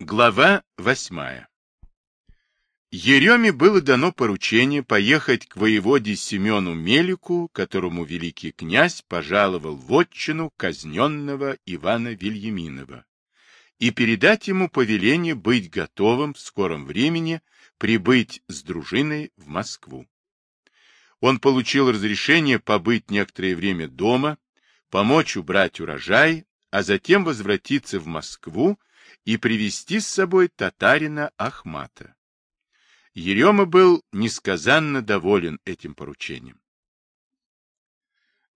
Глава восьмая Ереме было дано поручение поехать к воеводе Семену Мелику, которому великий князь пожаловал в отчину казненного Ивана Вильяминова, и передать ему повеление быть готовым в скором времени прибыть с дружиной в Москву. Он получил разрешение побыть некоторое время дома, помочь убрать урожай, а затем возвратиться в Москву и привести с собой татарина Ахмата. Ерема был несказанно доволен этим поручением.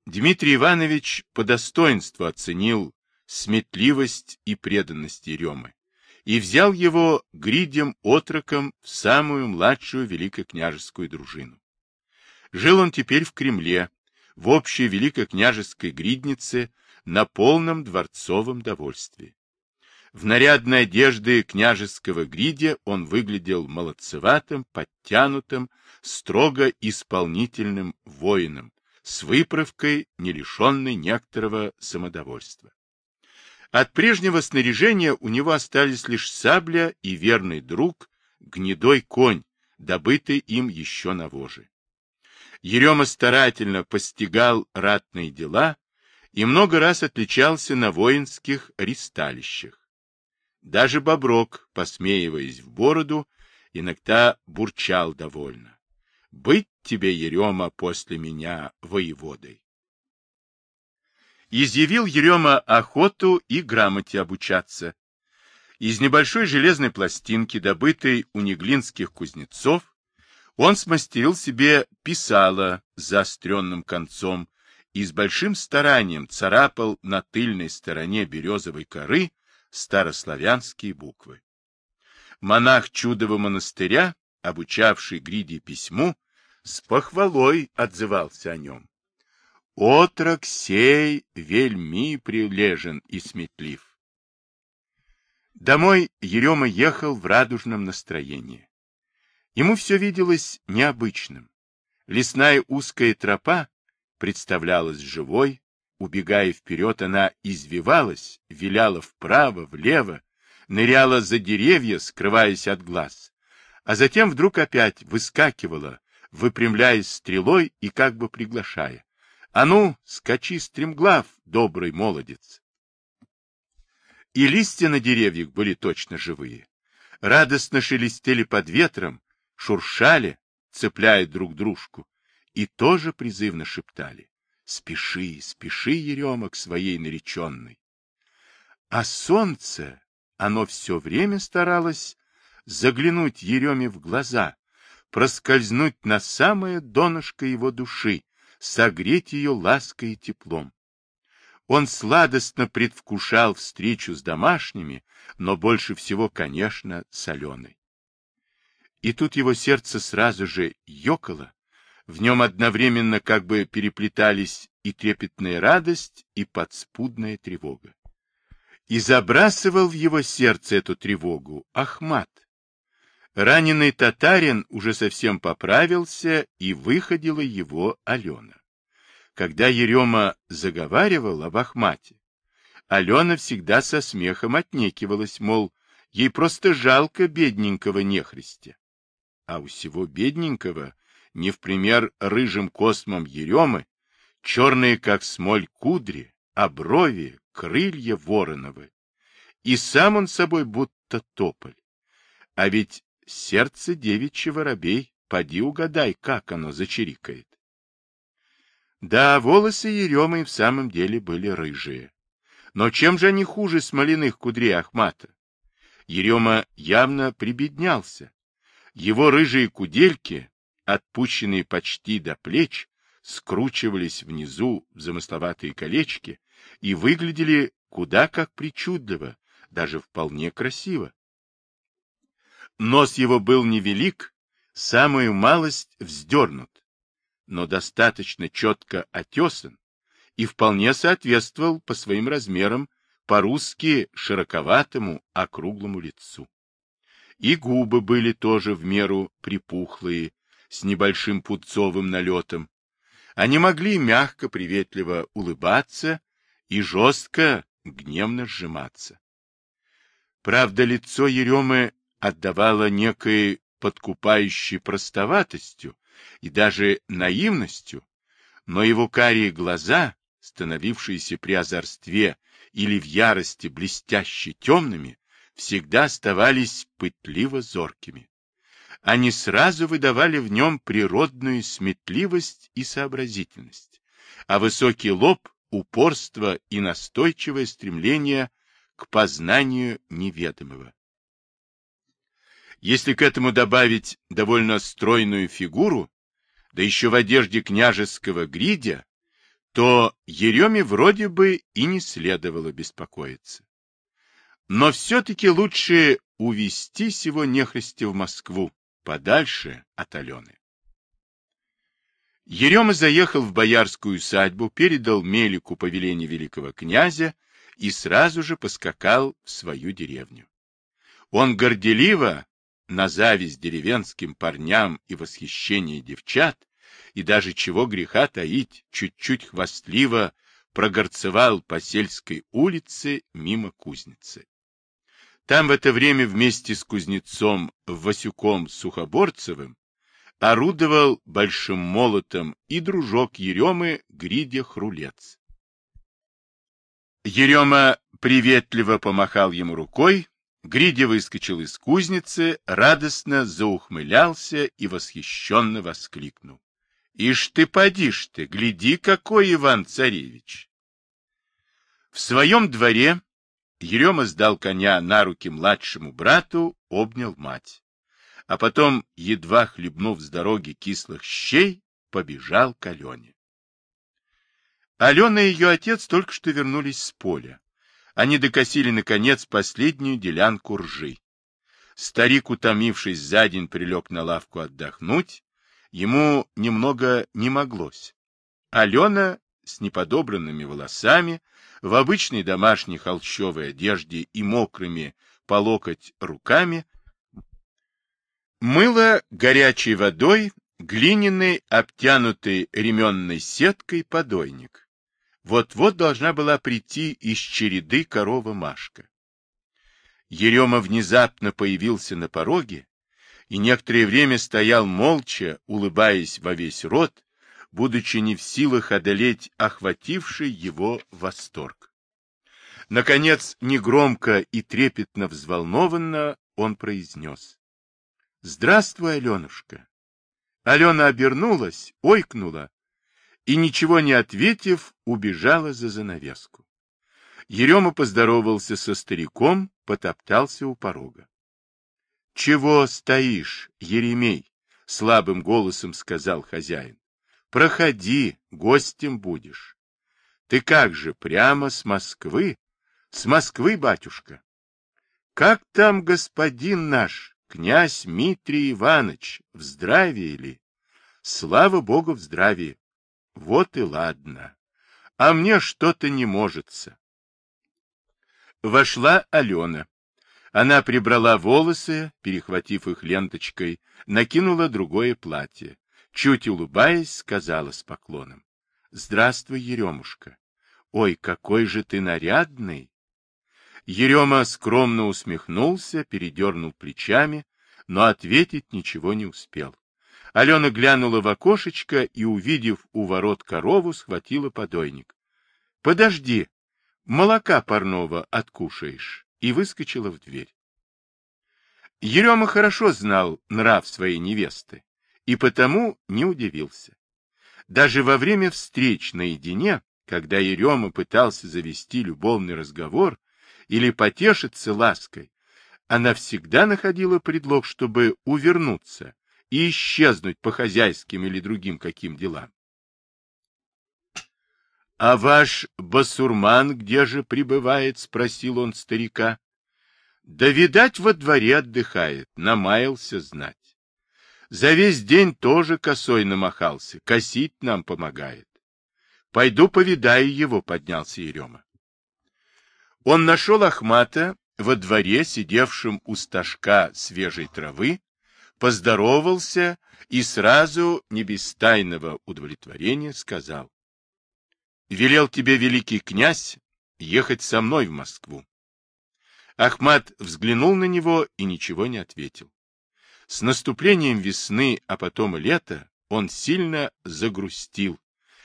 Дмитрий Иванович по достоинству оценил сметливость и преданность Еремы и взял его гридем-отроком в самую младшую великокняжескую дружину. Жил он теперь в Кремле, в общей великокняжеской гриднице, на полном дворцовом довольстве. В нарядной одежде княжеского гридя он выглядел молодцеватым, подтянутым, строго исполнительным воином, с выправкой, не лишенной некоторого самодовольства. От прежнего снаряжения у него остались лишь сабля и верный друг, гнедой конь, добытый им еще на воже. Ерема старательно постигал ратные дела и много раз отличался на воинских ристалищах. Даже Боброк, посмеиваясь в бороду, иногда бурчал довольно. «Быть тебе, Ерема, после меня воеводой!» изъявил Ерема охоту и грамоте обучаться. Из небольшой железной пластинки, добытой у неглинских кузнецов, он смастерил себе писало заостренным концом и с большим старанием царапал на тыльной стороне березовой коры старославянские буквы. Монах чудового монастыря, обучавший Гриде письму, с похвалой отзывался о нем. Отрок сей вельми прилежен и сметлив. Домой Ерема ехал в радужном настроении. Ему все виделось необычным. Лесная узкая тропа представлялась живой, убегая вперед, она извивалась, виляла вправо, влево, ныряла за деревья, скрываясь от глаз, а затем вдруг опять выскакивала, выпрямляясь стрелой и как бы приглашая. А ну, скачи, стремглав, добрый молодец. И листья на деревьях были точно живые. Радостно шелестели под ветром, шуршали, цепляя друг дружку, и тоже призывно шептали. Спеши, спеши, Ерема, к своей нареченной. А солнце, оно все время старалось заглянуть Ереме в глаза, проскользнуть на самое донышко его души, согреть ее лаской и теплом. Он сладостно предвкушал встречу с домашними, но больше всего, конечно, с Аленой. И тут его сердце сразу же ёкало, в нем одновременно как бы переплетались и трепетная радость, и подспудная тревога. И забрасывал в его сердце эту тревогу Ахмат. Раненый татарин уже совсем поправился, и выходила его Алена. Когда Ерема заговаривал об Ахмате, Алена всегда со смехом отнекивалась, мол, ей просто жалко бедненького нехристя. А у всего бедненького, не в пример рыжим космом Еремы, черные, как смоль, кудри, а брови, крылья вороновы. И сам он собой будто тополь. А ведь сердце девичьего воробей, поди угадай, как оно зачирикает. Да, волосы Еремы в самом деле были рыжие. Но чем же они хуже смоляных кудрей Ахмата? Ерема явно прибеднялся. Его рыжие кудельки, отпущенные почти до плеч, скручивались внизу в замысловатые колечки и выглядели куда как причудливо, даже вполне красиво. Нос его был невелик, самую малость вздернут, но достаточно четко отесан и вполне соответствовал по своим размерам по-русски широковатому округлому лицу. И губы были тоже в меру припухлые, с небольшим пудцовым налетом. Они могли мягко, приветливо улыбаться и жестко, гневно сжиматься. Правда, лицо Еремы отдавало некой подкупающей простоватостью и даже наивностью, но его карие глаза, становившиеся при озорстве или в ярости блестяще темными, всегда оставались пытливо зоркими. Они сразу выдавали в нем природную сметливость и сообразительность, а высокий лоб — упорство и настойчивое стремление к познанию неведомого. Если к этому добавить довольно стройную фигуру, да еще в одежде княжеского гридя, то Ереме вроде бы и не следовало беспокоиться. Но все-таки лучше увести сего нехристи в Москву, подальше от Алены. Ерема заехал в боярскую усадьбу, передал Мелику повеление великого князя и сразу же поскакал в свою деревню. Он горделиво, на зависть деревенским парням и восхищение девчат, и даже чего греха таить, чуть-чуть хвастливо прогорцевал по сельской улице мимо кузницы. Там в это время вместе с кузнецом Васюком Сухоборцевым орудовал большим молотом и дружок Еремы Гридя Хрулец. Ерема приветливо помахал ему рукой, Гридя выскочил из кузницы, радостно заухмылялся и восхищенно воскликнул. Ишь ты, подишь ты, гляди, какой Иван-царевич! В своем дворе Ерема сдал коня на руки младшему брату, обнял мать. А потом, едва хлебнув с дороги кислых щей, побежал к Алене. Алена и ее отец только что вернулись с поля. Они докосили, наконец, последнюю делянку ржи. Старик, утомившись за день, прилег на лавку отдохнуть, ему немного не моглось. Алена с неподобранными волосами, в обычной домашней холщовой одежде и мокрыми по локоть руками, мыла горячей водой глиняный, обтянутый ременной сеткой подойник. Вот-вот должна была прийти из череды корова Машка. Ерема внезапно появился на пороге и некоторое время стоял молча, улыбаясь во весь рот, будучи не в силах одолеть охвативший его восторг. Наконец, негромко и трепетно взволнованно он произнес. — Здравствуй, Аленушка. Алена обернулась, ойкнула и, ничего не ответив, убежала за занавеску. Ерема поздоровался со стариком, потоптался у порога. — Чего стоишь, Еремей? — слабым голосом сказал хозяин. — Проходи, гостем будешь. — Ты как же, прямо с Москвы? — С Москвы, батюшка. — Как там господин наш, князь Митрий Иванович, в здравии ли? — Слава богу, в здравии. Вот и ладно. А мне что-то не можется. Вошла Алена. Она прибрала волосы, перехватив их ленточкой, накинула другое платье. Чуть улыбаясь, сказала с поклоном. — Здравствуй, Еремушка. Ой, какой же ты нарядный! Ерема скромно усмехнулся, передернул плечами, но ответить ничего не успел. Алена глянула в окошечко и, увидев у ворот корову, схватила подойник. — Подожди, молока парного откушаешь и выскочила в дверь. Ерема хорошо знал нрав своей невесты и потому не удивился. Даже во время встреч наедине, когда Ерема пытался завести любовный разговор или потешиться лаской, она всегда находила предлог, чтобы увернуться и исчезнуть по хозяйским или другим каким делам. — А ваш басурман где же пребывает? — спросил он старика. — Да, видать, во дворе отдыхает, намаялся знать. За весь день тоже косой намахался, косить нам помогает. Пойду повидаю его, — поднялся Ерема. Он нашел Ахмата во дворе, сидевшем у стажка свежей травы, поздоровался и сразу, не без тайного удовлетворения, сказал велел тебе великий князь ехать со мной в Москву. Ахмат взглянул на него и ничего не ответил. С наступлением весны, а потом и лета, он сильно загрустил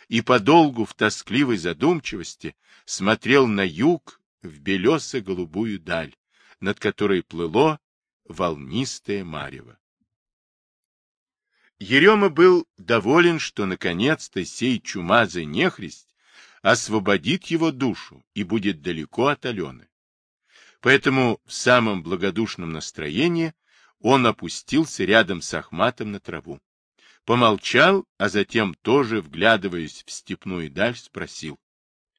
и подолгу в тоскливой задумчивости смотрел на юг в белесо-голубую даль, над которой плыло волнистое марево. Ерема был доволен, что наконец-то сей чумазый нехрист освободит его душу и будет далеко от Алены. Поэтому в самом благодушном настроении он опустился рядом с Ахматом на траву. Помолчал, а затем, тоже вглядываясь в степную даль, спросил.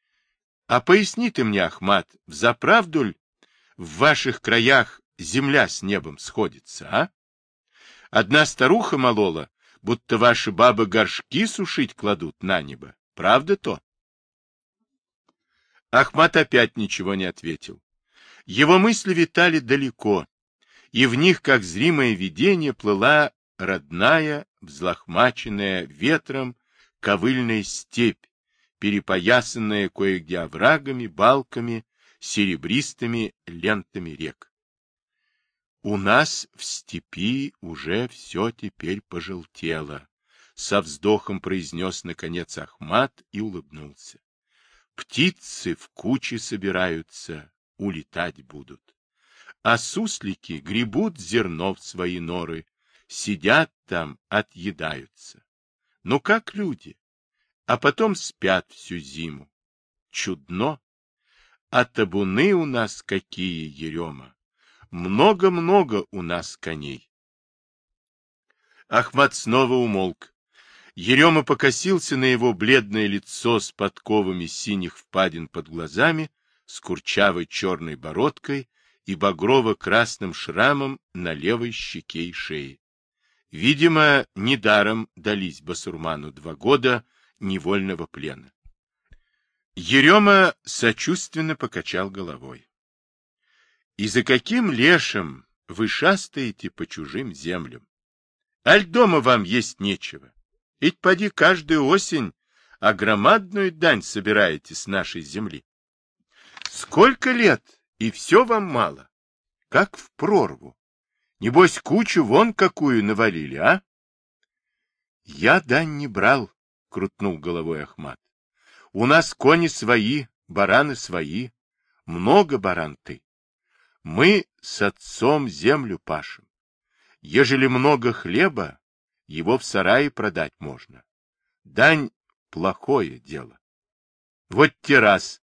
— А поясни ты мне, Ахмат, взаправду ль в ваших краях земля с небом сходится, а? Одна старуха молола, будто ваши бабы горшки сушить кладут на небо. Правда то? Ахмат опять ничего не ответил. Его мысли витали далеко, и в них, как зримое видение, плыла родная, взлохмаченная ветром ковыльная степь, перепоясанная кое-где оврагами, балками, серебристыми лентами рек. У нас в степи уже все теперь пожелтело, со вздохом произнес наконец Ахмат и улыбнулся. Птицы в куче собираются, улетать будут. А суслики гребут зерно в свои норы, сидят там, отъедаются. Ну как люди? А потом спят всю зиму. Чудно. А табуны у нас какие, Ерема! Много-много у нас коней. Ахмат снова умолк. Ерема покосился на его бледное лицо с подковами синих впадин под глазами, с курчавой черной бородкой и багрово-красным шрамом на левой щеке и шее. Видимо, недаром дались Басурману два года невольного плена. Ерема сочувственно покачал головой. — И за каким лешим вы шастаете по чужим землям? Аль дома вам есть нечего. Ведь поди каждую осень, а громадную дань собираете с нашей земли. Сколько лет, и все вам мало, как в прорву. Небось, кучу вон какую навалили, а? Я дань не брал, крутнул головой Ахмат. У нас кони свои, бараны свои, много баран ты. Мы с отцом землю пашем. Ежели много хлеба, его в сарае продать можно. Дань — плохое дело. Вот террас.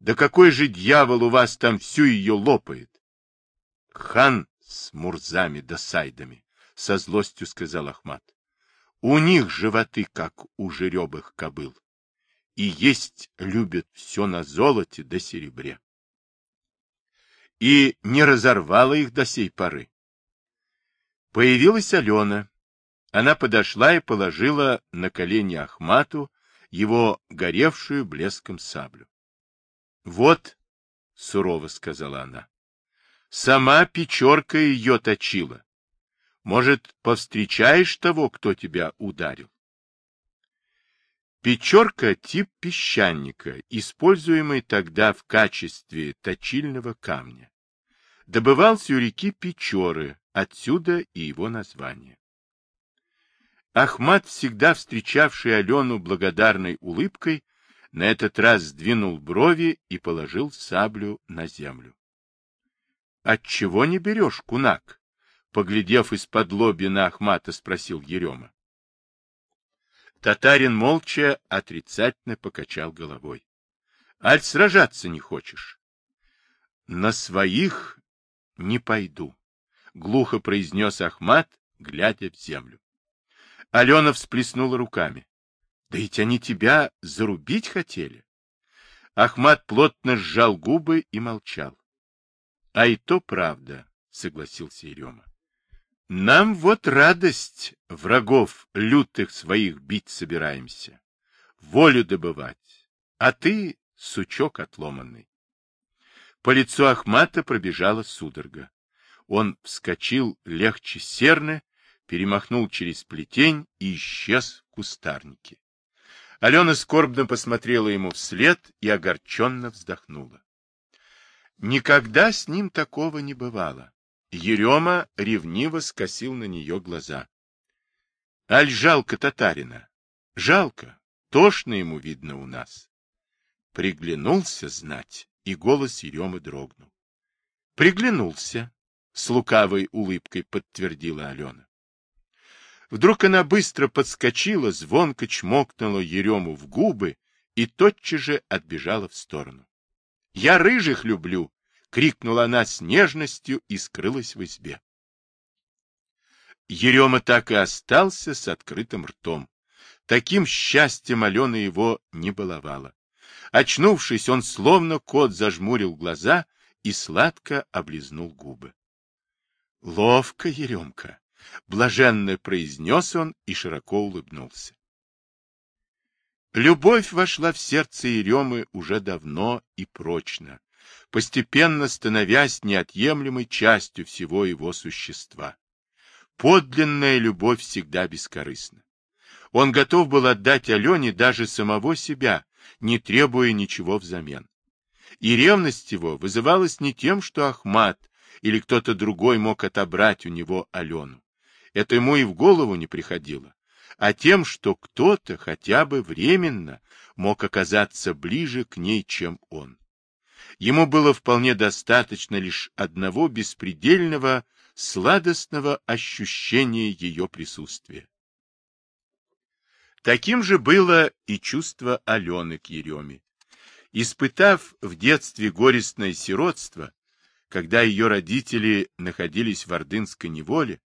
Да какой же дьявол у вас там всю ее лопает? Хан с мурзами да сайдами, — со злостью сказал Ахмат. У них животы, как у жеребых кобыл, и есть любят все на золоте да серебре. И не разорвала их до сей поры. Появилась Алена, она подошла и положила на колени Ахмату его горевшую блеском саблю. — Вот, — сурово сказала она, — сама печерка ее точила. Может, повстречаешь того, кто тебя ударил? Печерка — тип песчаника, используемый тогда в качестве точильного камня. Добывался у реки Печоры, отсюда и его название. Ахмат, всегда встречавший Алену благодарной улыбкой, на этот раз сдвинул брови и положил саблю на землю. — Отчего не берешь, кунак? — поглядев из-под лоби на Ахмата, спросил Ерема. Татарин молча отрицательно покачал головой. — Аль сражаться не хочешь? — На своих не пойду, — глухо произнес Ахмат, глядя в землю. Алена всплеснула руками. — Да ведь они тебя зарубить хотели. Ахмат плотно сжал губы и молчал. — А и то правда, — согласился Ерема. — Нам вот радость врагов лютых своих бить собираемся, волю добывать, а ты — сучок отломанный. По лицу Ахмата пробежала судорога. Он вскочил легче серны перемахнул через плетень и исчез в кустарнике. Алена скорбно посмотрела ему вслед и огорченно вздохнула. Никогда с ним такого не бывало. Ерема ревниво скосил на нее глаза. Аль жалко татарина. Жалко. Тошно ему видно у нас. Приглянулся знать, и голос Еремы дрогнул. Приглянулся, с лукавой улыбкой подтвердила Алена. Вдруг она быстро подскочила, звонко чмокнула Ерему в губы и тотчас же отбежала в сторону. — Я рыжих люблю! — крикнула она с нежностью и скрылась в избе. Ерема так и остался с открытым ртом. Таким счастьем Алена его не баловала. Очнувшись, он словно кот зажмурил глаза и сладко облизнул губы. — Ловко, Еремка! — блаженно произнес он и широко улыбнулся. Любовь вошла в сердце Еремы уже давно и прочно, постепенно становясь неотъемлемой частью всего его существа. Подлинная любовь всегда бескорыстна. Он готов был отдать Алене даже самого себя, не требуя ничего взамен. И ревность его вызывалась не тем, что Ахмат или кто-то другой мог отобрать у него Алену. Это ему и в голову не приходило, а тем, что кто-то хотя бы временно мог оказаться ближе к ней, чем он. Ему было вполне достаточно лишь одного беспредельного, сладостного ощущения ее присутствия. Таким же было и чувство Алены к Ереме. Испытав в детстве горестное сиротство, когда ее родители находились в ордынской неволе,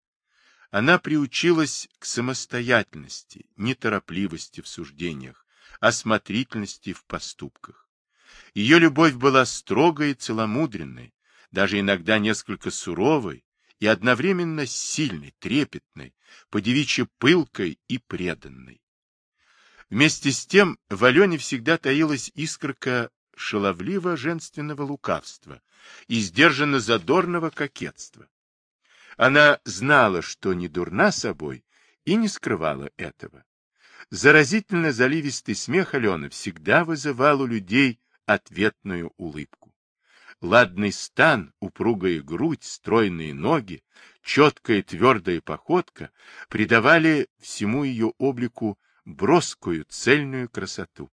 она приучилась к самостоятельности, неторопливости в суждениях, осмотрительности в поступках. Ее любовь была строгой и целомудренной, даже иногда несколько суровой и одновременно сильной, трепетной, подевичьи пылкой и преданной. Вместе с тем в Алене всегда таилась искорка шаловливо-женственного лукавства и сдержанно-задорного кокетства. Она знала, что не дурна собой, и не скрывала этого. Заразительно заливистый смех Алены всегда вызывал у людей ответную улыбку. Ладный стан, упругая грудь, стройные ноги, четкая твердая походка придавали всему ее облику броскую, цельную красоту.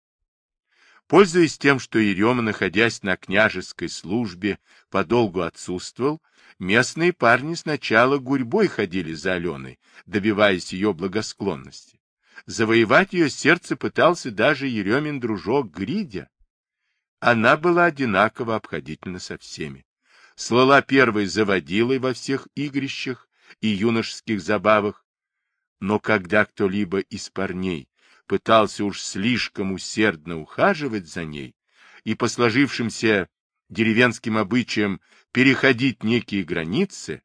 Пользуясь тем, что Ерема, находясь на княжеской службе, подолгу отсутствовал, местные парни сначала гурьбой ходили за Аленой, добиваясь ее благосклонности. Завоевать ее сердце пытался даже Еремин дружок Гридя, она была одинаково обходительна со всеми. Слала первой заводилой во всех игрищах и юношеских забавах, но когда кто-либо из парней пытался уж слишком усердно ухаживать за ней и по сложившимся деревенским обычаям переходить некие границы,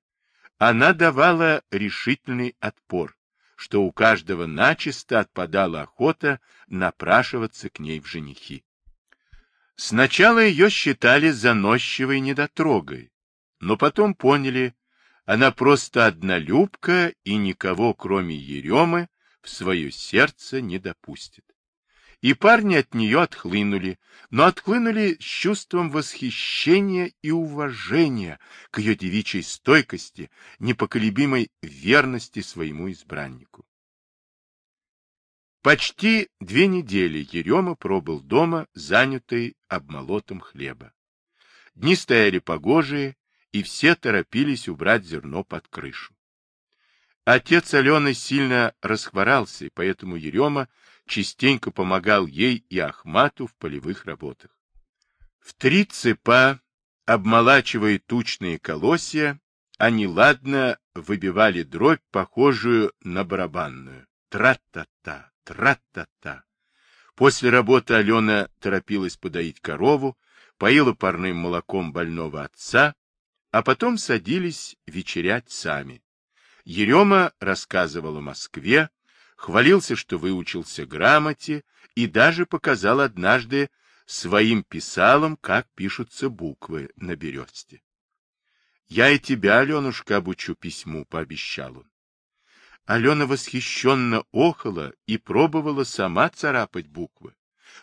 она давала решительный отпор, что у каждого начисто отпадала охота напрашиваться к ней в женихи. Сначала ее считали заносчивой недотрогой, но потом поняли, она просто однолюбка и никого, кроме Еремы, в свое сердце не допустит. И парни от нее отхлынули, но отхлынули с чувством восхищения и уважения к ее девичьей стойкости, непоколебимой верности своему избраннику. Почти две недели Ерема пробыл дома, занятый обмолотом хлеба. Дни стояли погожие, и все торопились убрать зерно под крышу. Отец Алены сильно расхворался, и поэтому Ерема частенько помогал ей и Ахмату в полевых работах. В три цепа, обмолачивая тучные колосья, они ладно выбивали дробь, похожую на барабанную. Тра-та-та, тра-та-та. После работы Алена торопилась подоить корову, поила парным молоком больного отца, а потом садились вечерять сами. Ерема рассказывал о Москве, хвалился, что выучился грамоте и даже показал однажды своим писалам, как пишутся буквы на бересте. «Я и тебя, Аленушка, обучу письму», — пообещал он. Алена восхищенно охала и пробовала сама царапать буквы.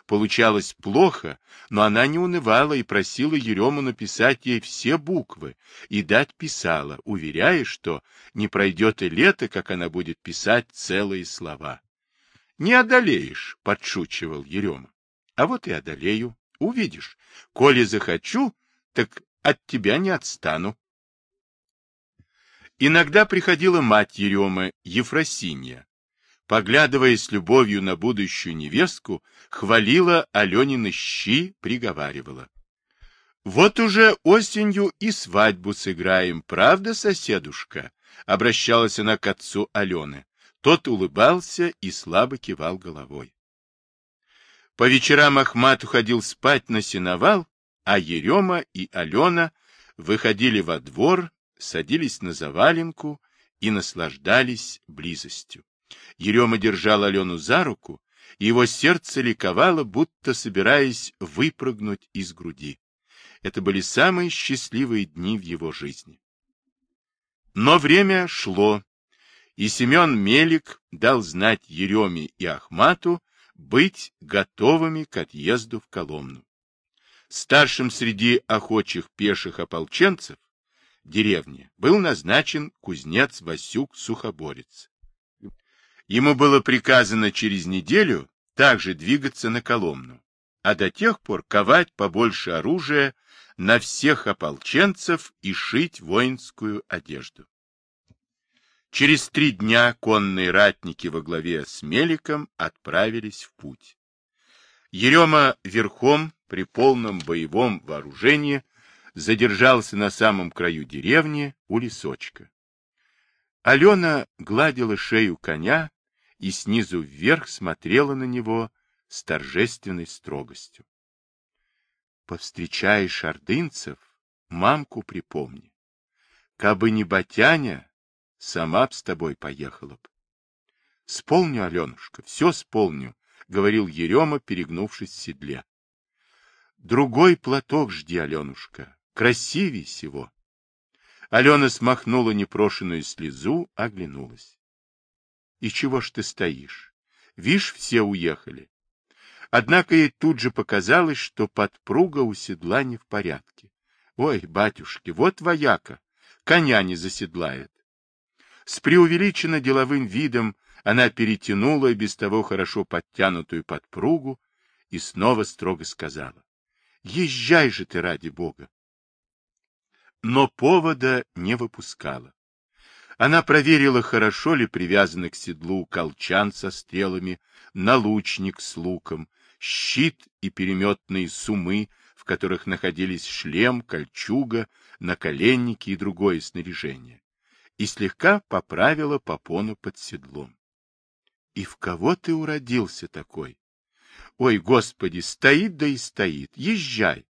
Получалось плохо, но она не унывала и просила Ерему написать ей все буквы, и дать писала, уверяя, что не пройдет и лето, как она будет писать целые слова. — Не одолеешь, — подшучивал Ерема. — А вот и одолею. Увидишь. Коли захочу, так от тебя не отстану. Иногда приходила мать Еремы, Ефросинья, поглядывая с любовью на будущую невестку, хвалила Аленины щи, приговаривала. «Вот уже осенью и свадьбу сыграем, правда, соседушка?» Обращалась она к отцу Алены. Тот улыбался и слабо кивал головой. По вечерам Ахмат уходил спать на сеновал, а Ерема и Алена выходили во двор, садились на заваленку и наслаждались близостью. Ерема держал Алену за руку, и его сердце ликовало, будто собираясь выпрыгнуть из груди. Это были самые счастливые дни в его жизни. Но время шло, и Семен Мелик дал знать Ереме и Ахмату быть готовыми к отъезду в Коломну. Старшим среди охочих пеших ополченцев деревни был назначен кузнец Васюк Сухоборец. Ему было приказано через неделю также двигаться на Коломну, а до тех пор ковать побольше оружия на всех ополченцев и шить воинскую одежду. Через три дня конные ратники во главе с Меликом отправились в путь. Ерема верхом при полном боевом вооружении задержался на самом краю деревни у лесочка. Алена гладила шею коня и снизу вверх смотрела на него с торжественной строгостью. Повстречаешь ордынцев, мамку припомни. Кабы не Батяня, сама б с тобой поехала б. — Сполню, Аленушка, все сполню, — говорил Ерема, перегнувшись в седле. — Другой платок жди, Аленушка, красивей всего. Алена смахнула непрошенную слезу, оглянулась. И чего ж ты стоишь? Вишь, все уехали. Однако ей тут же показалось, что подпруга у седла не в порядке. Ой, батюшки, вот вояка, коня не заседлает. С преувеличенно деловым видом она перетянула без того хорошо подтянутую подпругу и снова строго сказала. — Езжай же ты ради бога! Но повода не выпускала. Она проверила, хорошо ли привязаны к седлу колчан со стрелами, налучник с луком, щит и переметные сумы, в которых находились шлем, кольчуга, наколенники и другое снаряжение, и слегка поправила попону под седлом. И в кого ты уродился такой? Ой, Господи, стоит да и стоит, езжай.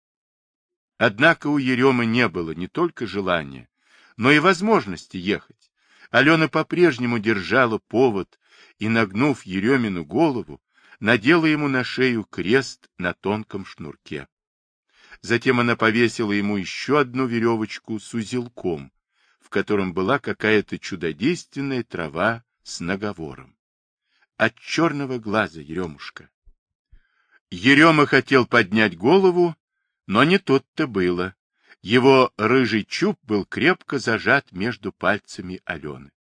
Однако у Еремы не было не только желания, но и возможности ехать. Алена по-прежнему держала повод и, нагнув Еремину голову, надела ему на шею крест на тонком шнурке. Затем она повесила ему еще одну веревочку с узелком, в котором была какая-то чудодейственная трава с наговором. От черного глаза, Еремушка. Ерема хотел поднять голову, но не тут-то было. Его рыжий чуб был крепко зажат между пальцами Алены.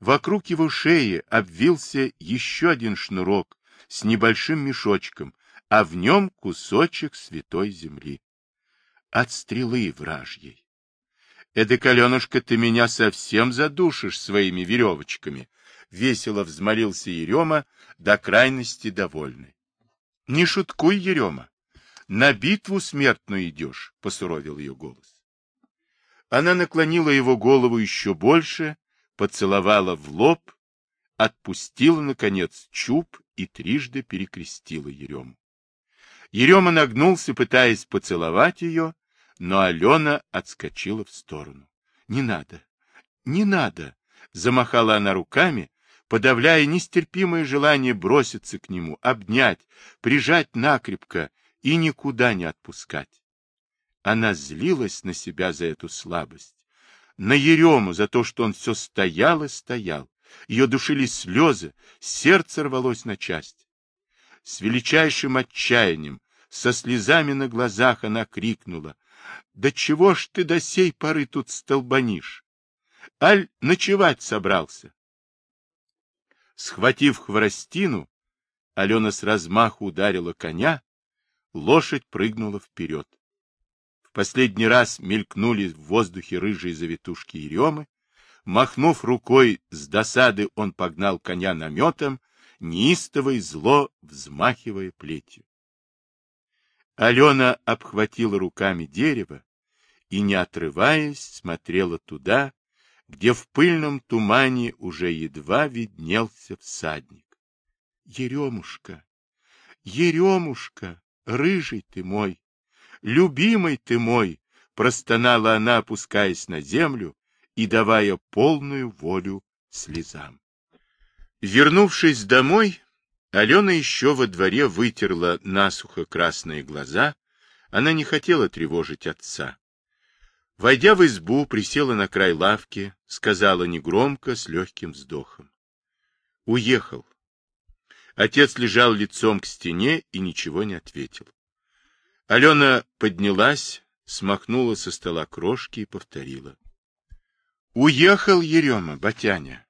Вокруг его шеи обвился еще один шнурок с небольшим мешочком, а в нем кусочек святой земли. От стрелы вражьей. Эдак, Аленушка, ты меня совсем задушишь своими веревочками, — весело взмолился Ерема, до крайности довольный. — Не шуткуй, Ерема. На битву смертную идешь, — посуровил ее голос. Она наклонила его голову еще больше, поцеловала в лоб, отпустила, наконец, чуб и трижды перекрестила Ерему. Ерема нагнулся, пытаясь поцеловать ее, но Алена отскочила в сторону. — Не надо, не надо! — замахала она руками, подавляя нестерпимое желание броситься к нему, обнять, прижать накрепко и никуда не отпускать. Она злилась на себя за эту слабость, на Ерему за то, что он все стоял и стоял. Ее душили слезы, сердце рвалось на части. С величайшим отчаянием, со слезами на глазах она крикнула. — Да чего ж ты до сей поры тут столбанишь? Аль ночевать собрался? Схватив хворостину, Алена с размаху ударила коня, лошадь прыгнула вперед. В последний раз мелькнули в воздухе рыжие завитушки Еремы, махнув рукой с досады, он погнал коня наметом, неистово и зло взмахивая плетью. Алена обхватила руками дерево и, не отрываясь, смотрела туда, где в пыльном тумане уже едва виднелся всадник. — Еремушка, Еремушка, рыжий ты мой, любимый ты мой! — простонала она, опускаясь на землю и давая полную волю слезам. Вернувшись домой, Алена еще во дворе вытерла насухо красные глаза. Она не хотела тревожить отца. Войдя в избу, присела на край лавки, сказала негромко, с легким вздохом. Уехал. Отец лежал лицом к стене и ничего не ответил. Алена поднялась, смахнула со стола крошки и повторила. Уехал Ерема, Батяня.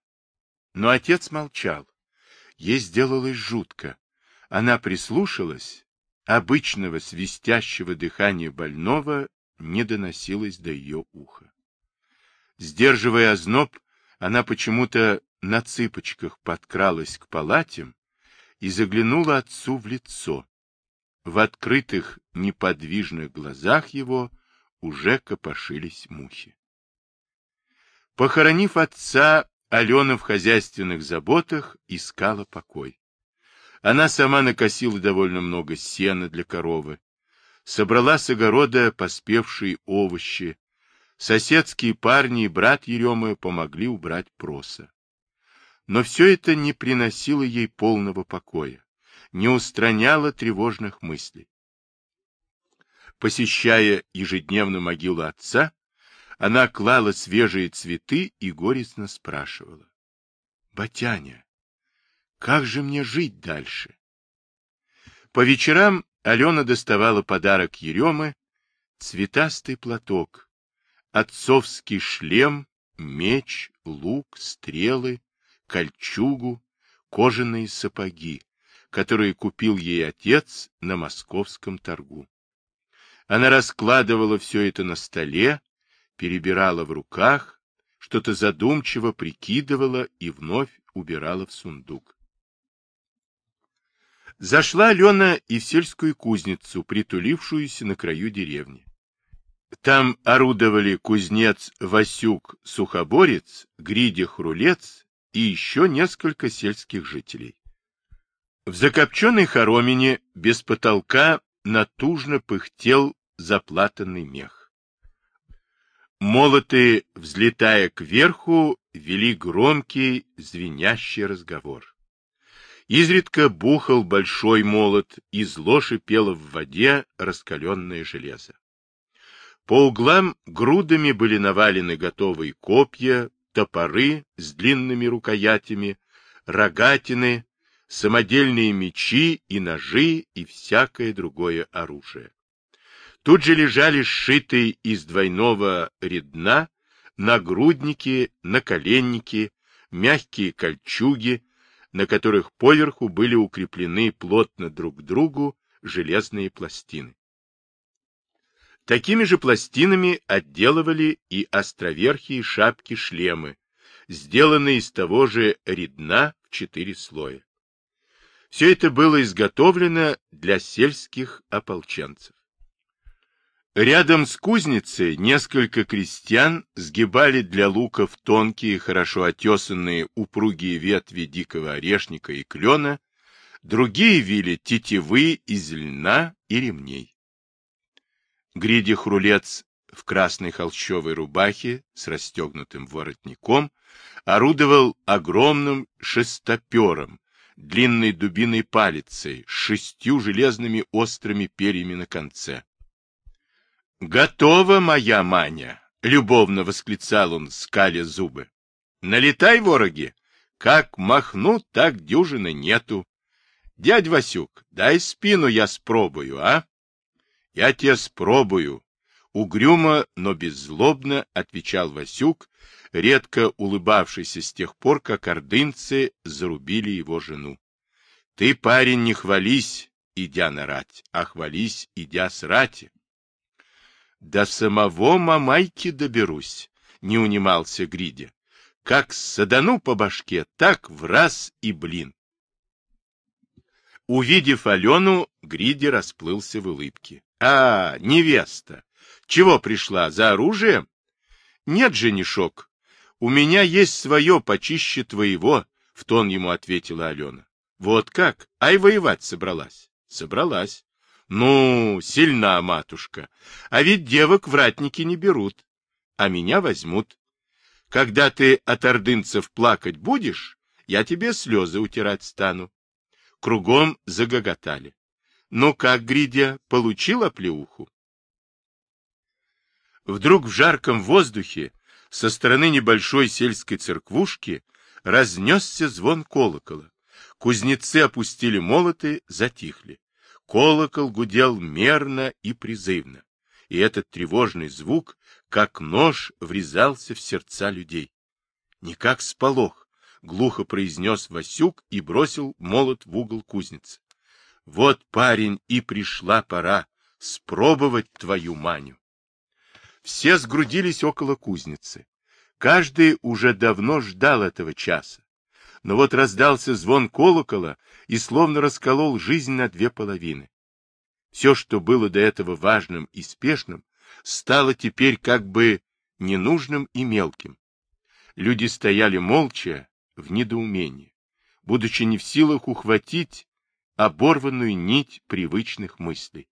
Но отец молчал. Ей сделалось жутко. Она прислушалась. Обычного свистящего дыхания больного не доносилось до ее уха. Сдерживая озноб, она почему-то на цыпочках подкралась к палатям и заглянула отцу в лицо. В открытых неподвижных глазах его уже копошились мухи. Похоронив отца, Алена в хозяйственных заботах искала покой. Она сама накосила довольно много сена для коровы, собрала с огорода поспевшие овощи. Соседские парни и брат Еремы помогли убрать проса. Но все это не приносило ей полного покоя, не устраняло тревожных мыслей. Посещая ежедневно могилу отца, она клала свежие цветы и горестно спрашивала. — Батяня, как же мне жить дальше? По вечерам Алена доставала подарок Еремы, цветастый платок, отцовский шлем, меч, лук, стрелы, кольчугу, кожаные сапоги, которые купил ей отец на московском торгу. Она раскладывала все это на столе, перебирала в руках, что-то задумчиво прикидывала и вновь убирала в сундук. Зашла Алена и в сельскую кузницу, притулившуюся на краю деревни. Там орудовали кузнец Васюк Сухоборец, Гридя Хрулец и еще несколько сельских жителей. В закопченной хоромине без потолка натужно пыхтел заплатанный мех. Молоты, взлетая кверху, вели громкий, звенящий разговор. Изредка бухал большой молот, и зло шипело в воде раскаленное железо. По углам грудами были навалены готовые копья, топоры с длинными рукоятями, рогатины, самодельные мечи и ножи и всякое другое оружие. Тут же лежали сшитые из двойного редна нагрудники, наколенники, мягкие кольчуги, на которых поверху были укреплены плотно друг к другу железные пластины. Такими же пластинами отделывали и островерхие шапки-шлемы, сделанные из того же редна в четыре слоя. Все это было изготовлено для сельских ополченцев. Рядом с кузницей несколько крестьян сгибали для луков тонкие, хорошо отесанные упругие ветви дикого орешника и клена, другие вили тетивы из льна и ремней. Гриди Хрулец в красной холщовой рубахе с расстегнутым воротником орудовал огромным шестопером, длинной дубиной палицей с шестью железными острыми перьями на конце. «Готова моя Маня!» — любовно восклицал он, скаля зубы. «Налетай, вороги! Как махну, так дюжины нету. Дядь Васюк, дай спину я спробую, а? Я тебе спробую. Угрюмо, но беззлобно отвечал Васюк, редко улыбавшийся с тех пор, как ордынцы зарубили его жену. Ты, парень, не хвались, идя на рать, а хвались, идя с рати. До самого Мамайки доберусь, не унимался Гридя. Как садану по башке, так в раз и блин. Увидев Алену, Гриди расплылся в улыбке. — А, невеста! Чего пришла, за оружием? — Нет, женишок, у меня есть свое почище твоего, — в тон ему ответила Алена. — Вот как? Ай, воевать собралась? — Собралась. — Ну, сильна матушка. А ведь девок вратники не берут, а меня возьмут. Когда ты от ордынцев плакать будешь, я тебе слезы утирать стану. Кругом загоготали. Ну как, Гридя, получил оплеуху? Вдруг в жарком воздухе со стороны небольшой сельской церквушки разнесся звон колокола. Кузнецы опустили молоты, затихли. Колокол гудел мерно и призывно, и этот тревожный звук, как нож, врезался в сердца людей. Не как сполох, глухо произнес Васюк и бросил молот в угол кузницы. Вот, парень, и пришла пора спробовать твою маню. Все сгрудились около кузницы. Каждый уже давно ждал этого часа. Но вот раздался звон колокола и словно расколол жизнь на две половины. Все, что было до этого важным и спешным, стало теперь как бы ненужным и мелким. Люди стояли молча, в недоумении, будучи не в силах ухватить оборванную нить привычных мыслей.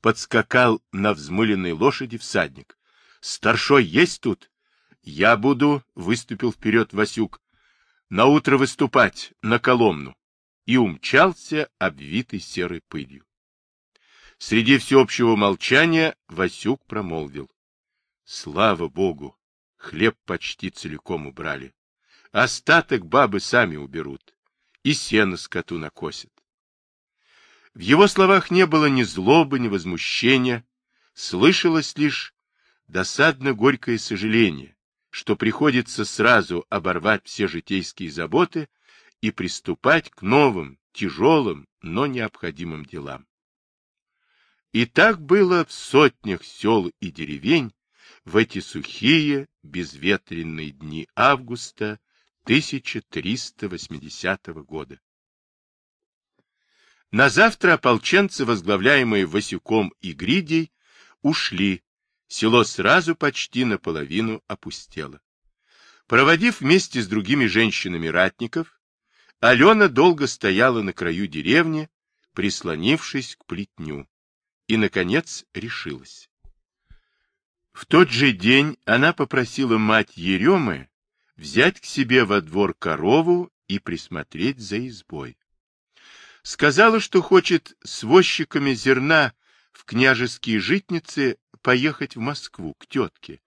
Подскакал на взмыленной лошади всадник. — Старшой есть тут? — Я буду, — выступил вперед Васюк, — на утро выступать, на Коломну. И умчался, обвитый серой пылью. Среди всеобщего молчания Васюк промолвил. — Слава Богу! Хлеб почти целиком убрали. Остаток бабы сами уберут. И сено скоту накосят. В его словах не было ни злобы, ни возмущения. Слышалось лишь досадно-горькое сожаление, что приходится сразу оборвать все житейские заботы и приступать к новым, тяжелым, но необходимым делам. И так было в сотнях сел и деревень, в эти сухие, безветренные дни августа 1380 года. На завтра ополченцы, возглавляемые Васюком и Гридей, ушли. Село сразу почти наполовину опустело. Проводив вместе с другими женщинами ратников, Алена долго стояла на краю деревни, прислонившись к плетню, и, наконец, решилась. В тот же день она попросила мать Еремы взять к себе во двор корову и присмотреть за избой. Сказала, что хочет с возчиками зерна в княжеские житницы поехать в Москву к тетке,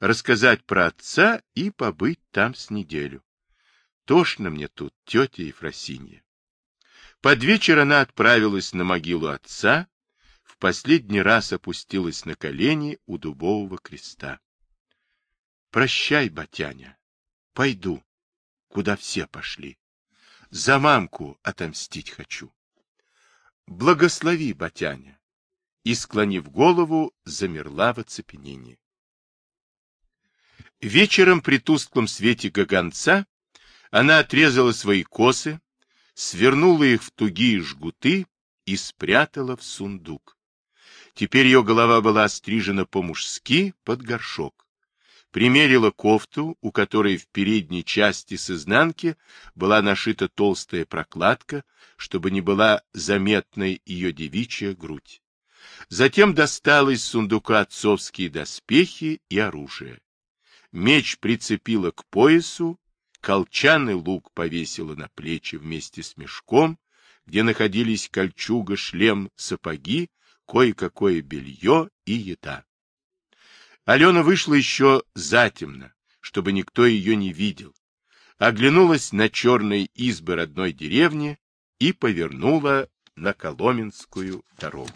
рассказать про отца и побыть там с неделю. Тошно мне тут, тетя Ефросинья. Под вечер она отправилась на могилу отца, последний раз опустилась на колени у дубового креста. Прощай, Батяня, пойду, куда все пошли. За мамку отомстить хочу. Благослови, Батяня. И, склонив голову, замерла в оцепенении. Вечером при тусклом свете гаганца она отрезала свои косы, свернула их в тугие жгуты и спрятала в сундук. Теперь ее голова была острижена по-мужски под горшок. Примерила кофту, у которой в передней части с изнанки была нашита толстая прокладка, чтобы не была заметной ее девичья грудь. Затем достала из сундука отцовские доспехи и оружие. Меч прицепила к поясу, колчаный лук повесила на плечи вместе с мешком, где находились кольчуга, шлем, сапоги кое-какое белье и еда. Алена вышла еще затемно, чтобы никто ее не видел. оглянулась на черные избы родной деревни и повернула на Коломенскую дорогу.